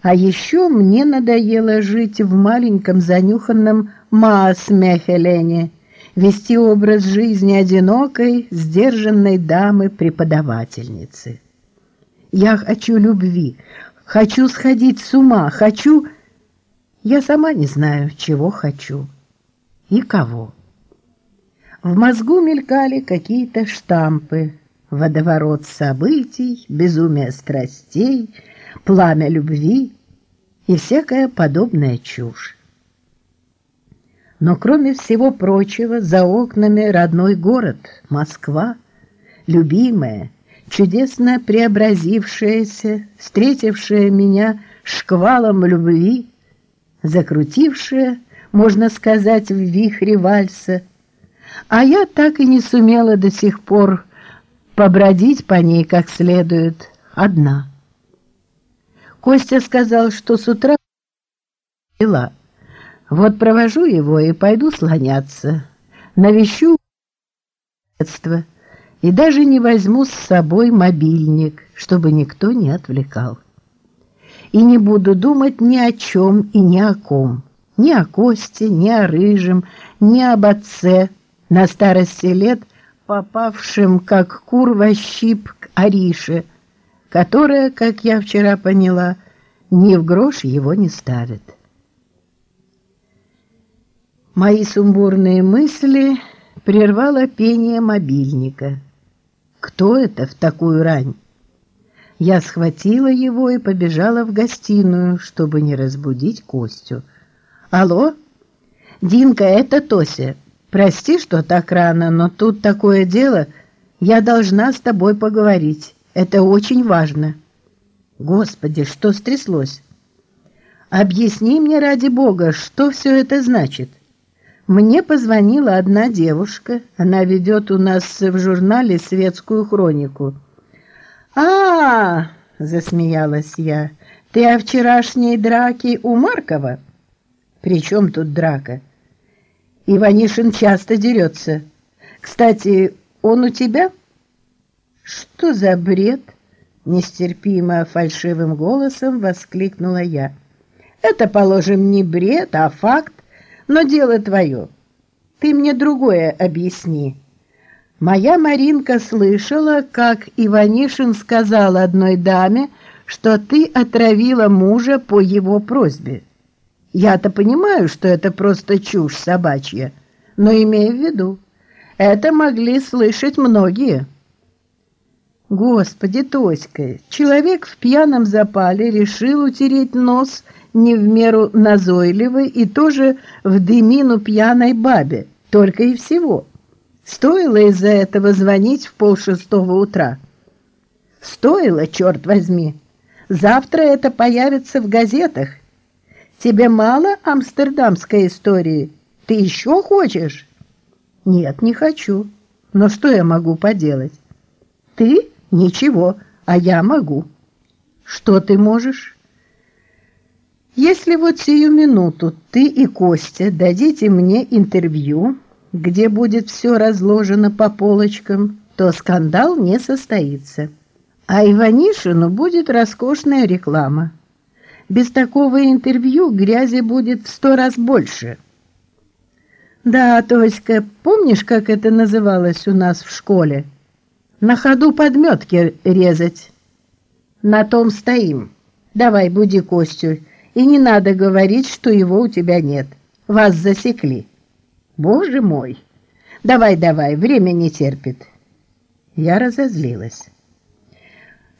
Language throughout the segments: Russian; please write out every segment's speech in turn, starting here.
А еще мне надоело жить в маленьком занюханном Маасмехелене, вести образ жизни одинокой, сдержанной дамы-преподавательницы. Я хочу любви, хочу сходить с ума, хочу... Я сама не знаю, чего хочу и кого. В мозгу мелькали какие-то штампы, водоворот событий, безумие страстей, пламя любви и всякая подобная чушь. Но кроме всего прочего, за окнами родной город, Москва, любимая, чудесно преобразившаяся, встретившая меня шквалом любви, закрутившая, можно сказать, в вихре вальса, а я так и не сумела до сих пор побродить по ней как следует одна. Костя сказал, что с утра дела. Вот провожу его и пойду слоняться, навещу детство и даже не возьму с собой мобильник, чтобы никто не отвлекал. И не буду думать ни о чем и ни о ком, ни о Косте, ни о Рыжем, ни об отце, на старости лет попавшим как кур щип к Арише, которая, как я вчера поняла, ни в грош его не ставит. Мои сумбурные мысли прервало пение мобильника. Кто это в такую рань? Я схватила его и побежала в гостиную, чтобы не разбудить Костю. «Алло? Динка, это Тося. Прости, что так рано, но тут такое дело. Я должна с тобой поговорить. Это очень важно. Господи, что стряслось? Объясни мне ради бога, что все это значит. Мне позвонила одна девушка. Она ведет у нас в журнале светскую хронику. А, -а, -а засмеялась я. Ты о вчерашней драке у Маркова? При чем тут драка? Иванишин часто дерется. Кстати, он у тебя? Что за бред? Нестерпимо фальшивым голосом воскликнула я. Это, положим, не бред, а факт, но дело твое. Ты мне другое объясни. Моя Маринка слышала, как Иванишин сказал одной даме, что ты отравила мужа по его просьбе. Я-то понимаю, что это просто чушь собачья, но имею в виду, это могли слышать многие. Господи, Тоська, человек в пьяном запале решил утереть нос не в меру назойливой и тоже в дымину пьяной бабе, только и всего. Стоило из-за этого звонить в полшестого утра. Стоило, черт возьми. Завтра это появится в газетах, Тебе мало амстердамской истории? Ты еще хочешь? Нет, не хочу. Но что я могу поделать? Ты? Ничего, а я могу. Что ты можешь? Если вот сию минуту ты и Костя дадите мне интервью, где будет все разложено по полочкам, то скандал не состоится. А Иванишину будет роскошная реклама. Без такого интервью грязи будет в сто раз больше. Да, Тоська, помнишь, как это называлось у нас в школе? На ходу подметки резать. На том стоим. Давай, буди Костю. И не надо говорить, что его у тебя нет. Вас засекли. Боже мой! Давай, давай, время не терпит. Я разозлилась.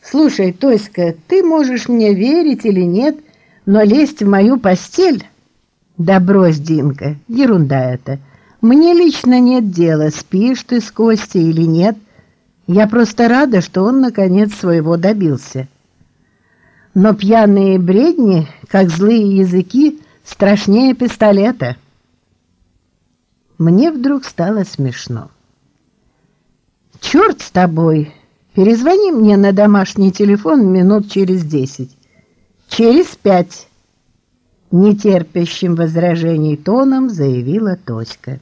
Слушай, Тоська, ты можешь мне верить или нет, но лезть в мою постель... Да брось, Динка, ерунда это. Мне лично нет дела, спишь ты с Костей или нет. Я просто рада, что он, наконец, своего добился. Но пьяные бредни, как злые языки, страшнее пистолета. Мне вдруг стало смешно. «Черт с тобой!» Перезвони мне на домашний телефон минут через десять. Через пять. Нетерпящим возражений тоном заявила Тоська.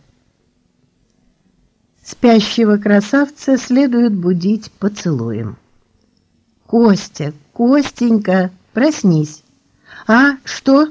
Спящего красавца следует будить поцелуем. Костя, Костенька, проснись. А, что?